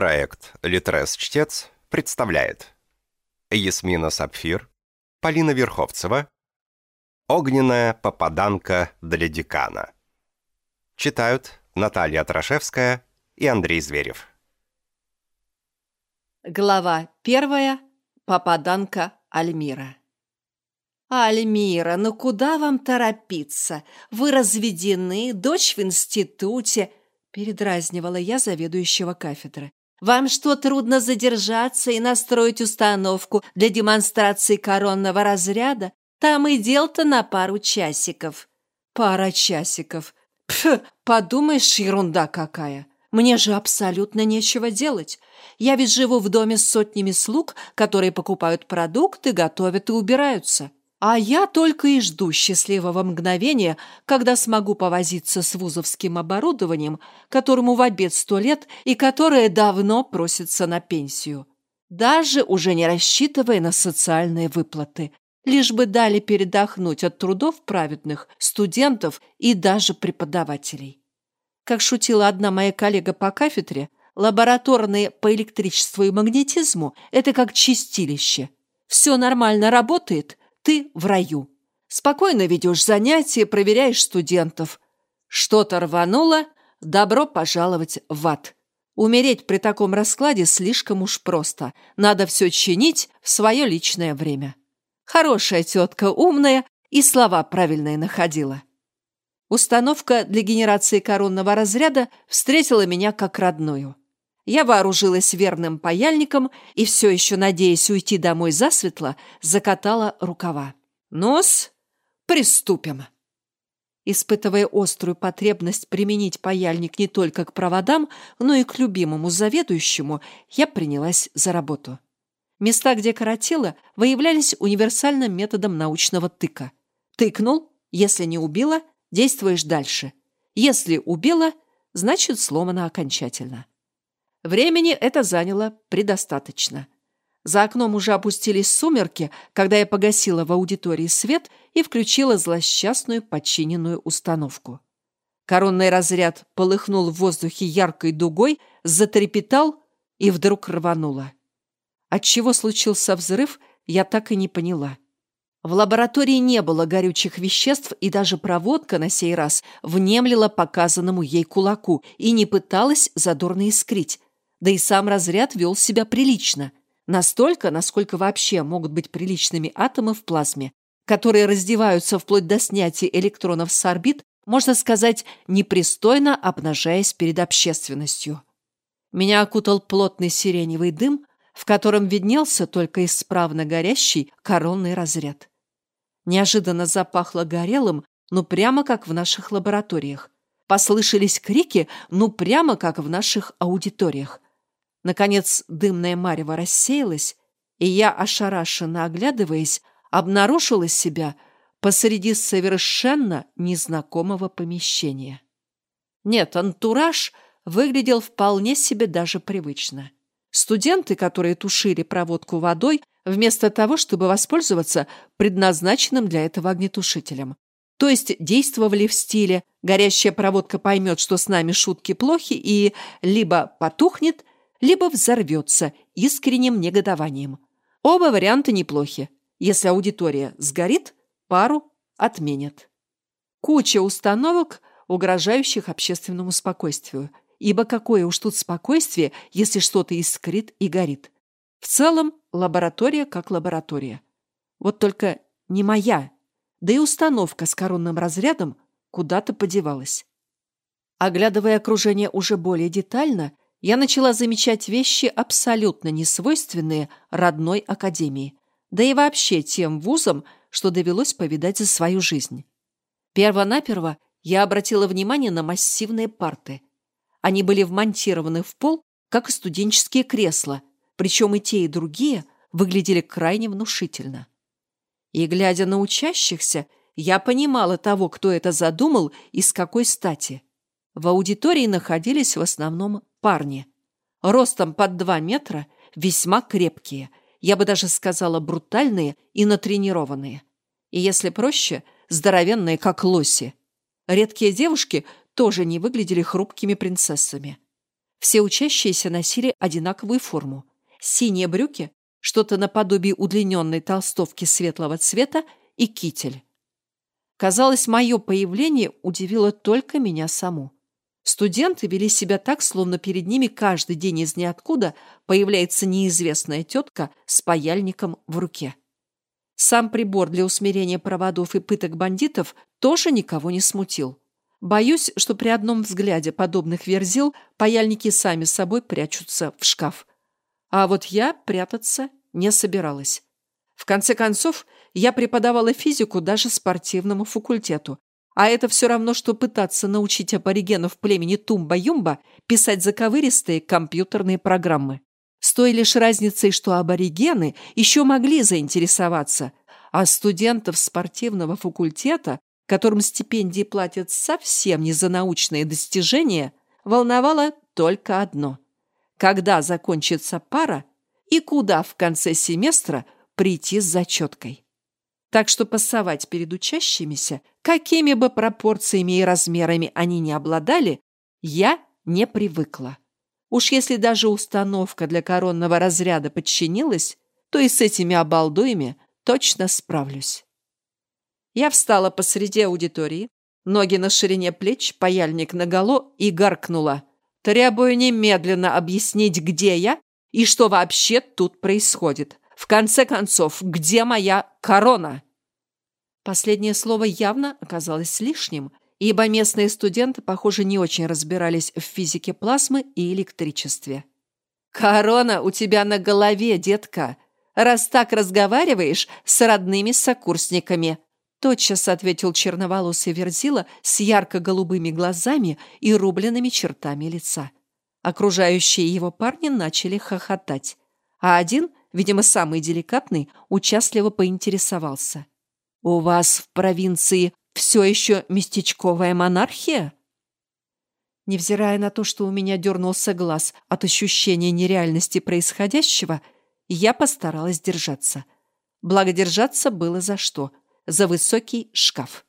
Проект «Литрес-чтец» представляет Ясмина Сапфир, Полина Верховцева, Огненная попаданка для декана. Читают Наталья Трошевская и Андрей Зверев. Глава первая. Попаданка Альмира. «Альмира, ну куда вам торопиться? Вы разведены, дочь в институте», – передразнивала я заведующего кафедры. «Вам что, трудно задержаться и настроить установку для демонстрации коронного разряда? Там и дел-то на пару часиков». «Пара часиков. Пф, подумаешь, ерунда какая. Мне же абсолютно нечего делать. Я ведь живу в доме с сотнями слуг, которые покупают продукты, готовят и убираются». А я только и жду счастливого мгновения, когда смогу повозиться с вузовским оборудованием, которому в обед сто лет и которое давно просится на пенсию. Даже уже не рассчитывая на социальные выплаты, лишь бы дали передохнуть от трудов праведных студентов и даже преподавателей. Как шутила одна моя коллега по кафедре, лабораторные по электричеству и магнетизму – это как чистилище. Все нормально работает – ты в раю. Спокойно ведешь занятия, проверяешь студентов. Что-то рвануло, добро пожаловать в ад. Умереть при таком раскладе слишком уж просто. Надо все чинить в свое личное время. Хорошая тетка, умная, и слова правильные находила. Установка для генерации коронного разряда встретила меня как родную. Я вооружилась верным паяльником и, все еще надеясь уйти домой засветло, закатала рукава. «Нос, приступим!» Испытывая острую потребность применить паяльник не только к проводам, но и к любимому заведующему, я принялась за работу. Места, где коротило, выявлялись универсальным методом научного тыка. Тыкнул, если не убило, действуешь дальше. Если убило, значит сломано окончательно. Времени это заняло предостаточно. За окном уже опустились сумерки, когда я погасила в аудитории свет и включила злосчастную подчиненную установку. Коронный разряд полыхнул в воздухе яркой дугой, затрепетал и вдруг рвануло. Отчего случился взрыв, я так и не поняла. В лаборатории не было горючих веществ, и даже проводка на сей раз внемлила показанному ей кулаку и не пыталась задорно искрить, да и сам разряд вел себя прилично. Настолько, насколько вообще могут быть приличными атомы в плазме, которые раздеваются вплоть до снятия электронов с орбит, можно сказать, непристойно обнажаясь перед общественностью. Меня окутал плотный сиреневый дым, в котором виднелся только исправно горящий коронный разряд. Неожиданно запахло горелым, ну прямо как в наших лабораториях. Послышались крики, ну прямо как в наших аудиториях. Наконец дымная марево рассеялась, и я, ошарашенно оглядываясь, обнаружила себя посреди совершенно незнакомого помещения. Нет, антураж выглядел вполне себе даже привычно. Студенты, которые тушили проводку водой, вместо того, чтобы воспользоваться предназначенным для этого огнетушителем. То есть действовали в стиле «горящая проводка поймет, что с нами шутки плохи и либо потухнет, либо взорвется искренним негодованием. Оба варианта неплохи. Если аудитория сгорит, пару отменят. Куча установок, угрожающих общественному спокойствию. Ибо какое уж тут спокойствие, если что-то искрит и горит. В целом, лаборатория как лаборатория. Вот только не моя. Да и установка с коронным разрядом куда-то подевалась. Оглядывая окружение уже более детально, я начала замечать вещи, абсолютно несвойственные родной академии, да и вообще тем вузам, что довелось повидать за свою жизнь. Первонаперво я обратила внимание на массивные парты. Они были вмонтированы в пол, как и студенческие кресла, причем и те, и другие выглядели крайне внушительно. И, глядя на учащихся, я понимала того, кто это задумал и с какой стати. В аудитории находились в основном парни. Ростом под два метра, весьма крепкие, я бы даже сказала брутальные и натренированные. И если проще, здоровенные, как лоси. Редкие девушки тоже не выглядели хрупкими принцессами. Все учащиеся носили одинаковую форму. Синие брюки, что-то наподобие удлиненной толстовки светлого цвета и китель. Казалось, мое появление удивило только меня саму. Студенты вели себя так, словно перед ними каждый день из ниоткуда появляется неизвестная тетка с паяльником в руке. Сам прибор для усмирения проводов и пыток бандитов тоже никого не смутил. Боюсь, что при одном взгляде подобных верзил паяльники сами собой прячутся в шкаф. А вот я прятаться не собиралась. В конце концов, я преподавала физику даже спортивному факультету, а это все равно, что пытаться научить аборигенов племени Тумба-Юмба писать заковыристые компьютерные программы. С той лишь разницей, что аборигены еще могли заинтересоваться, а студентов спортивного факультета, которым стипендии платят совсем не за научные достижения, волновало только одно. Когда закончится пара и куда в конце семестра прийти с зачеткой. Так что пасовать перед учащимися, какими бы пропорциями и размерами они ни обладали, я не привыкла. Уж если даже установка для коронного разряда подчинилась, то и с этими обалдуями точно справлюсь. Я встала посреди аудитории, ноги на ширине плеч, паяльник наголо и гаркнула. Требую немедленно объяснить, где я и что вообще тут происходит. В конце концов, где моя корона? Последнее слово явно оказалось лишним, ибо местные студенты, похоже, не очень разбирались в физике плазмы и электричестве. «Корона у тебя на голове, детка, раз так разговариваешь с родными сокурсниками», тотчас ответил черноволосый Верзила с ярко-голубыми глазами и рубленными чертами лица. Окружающие его парни начали хохотать, а один, видимо, самый деликатный, участливо поинтересовался. «У вас в провинции все еще местечковая монархия?» Невзирая на то, что у меня дернулся глаз от ощущения нереальности происходящего, я постаралась держаться. Благо держаться было за что. За высокий шкаф.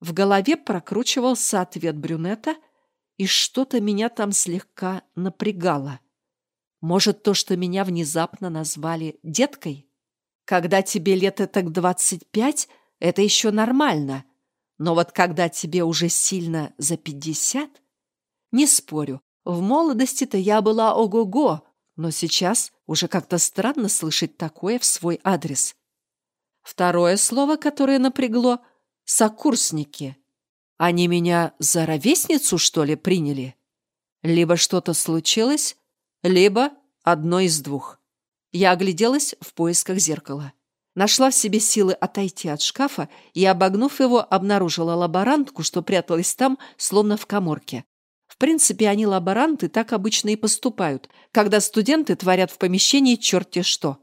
В голове прокручивался ответ брюнета, и что-то меня там слегка напрягало. Может, то, что меня внезапно назвали деткой? Когда тебе лет так двадцать пять, это еще нормально. Но вот когда тебе уже сильно за пятьдесят... Не спорю, в молодости-то я была ого-го, но сейчас уже как-то странно слышать такое в свой адрес. Второе слово, которое напрягло — сокурсники. Они меня за ровесницу, что ли, приняли? Либо что-то случилось, либо одно из двух. Я огляделась в поисках зеркала. Нашла в себе силы отойти от шкафа и, обогнув его, обнаружила лаборантку, что пряталась там, словно в коморке. В принципе, они, лаборанты, так обычно и поступают, когда студенты творят в помещении черти что.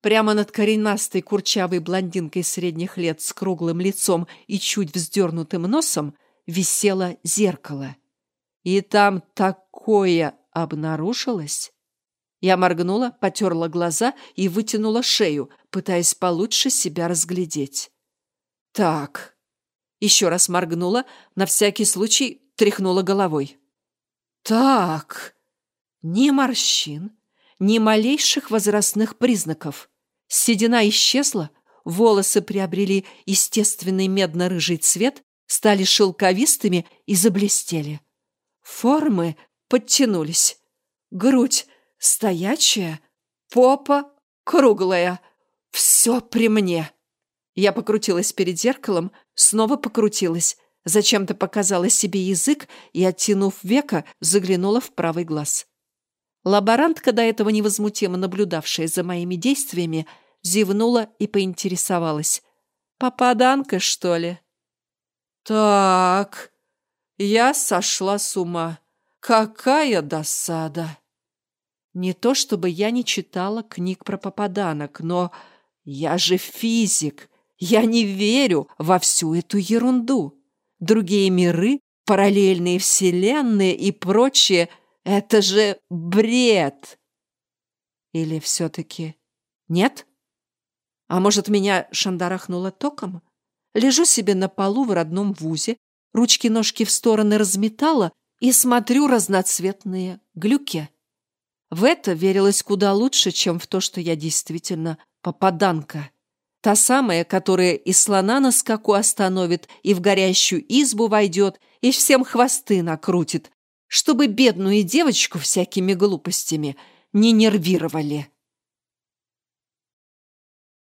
Прямо над коренастой курчавой блондинкой средних лет с круглым лицом и чуть вздернутым носом висело зеркало. И там такое обнаружилось. Я моргнула, потерла глаза и вытянула шею, пытаясь получше себя разглядеть. Так. Еще раз моргнула, на всякий случай тряхнула головой. Так. Ни морщин, ни малейших возрастных признаков. Седина исчезла, волосы приобрели естественный медно-рыжий цвет, стали шелковистыми и заблестели. Формы подтянулись. Грудь Стоячая, попа круглая. Все при мне. Я покрутилась перед зеркалом, снова покрутилась. Зачем-то показала себе язык и, оттянув века, заглянула в правый глаз. Лаборантка, до этого невозмутимо наблюдавшая за моими действиями, зевнула и поинтересовалась. «Попаданка, что ли?» «Так, я сошла с ума. Какая досада!» Не то чтобы я не читала книг про попаданок, но я же физик. Я не верю во всю эту ерунду. Другие миры, параллельные вселенные и прочее — это же бред. Или все-таки нет? А может, меня шандарахнуло током? Лежу себе на полу в родном вузе, ручки-ножки в стороны разметала и смотрю разноцветные глюки. В это верилось куда лучше, чем в то, что я действительно попаданка. Та самая, которая и слона на скаку остановит, и в горящую избу войдет, и всем хвосты накрутит, чтобы бедную девочку всякими глупостями не нервировали.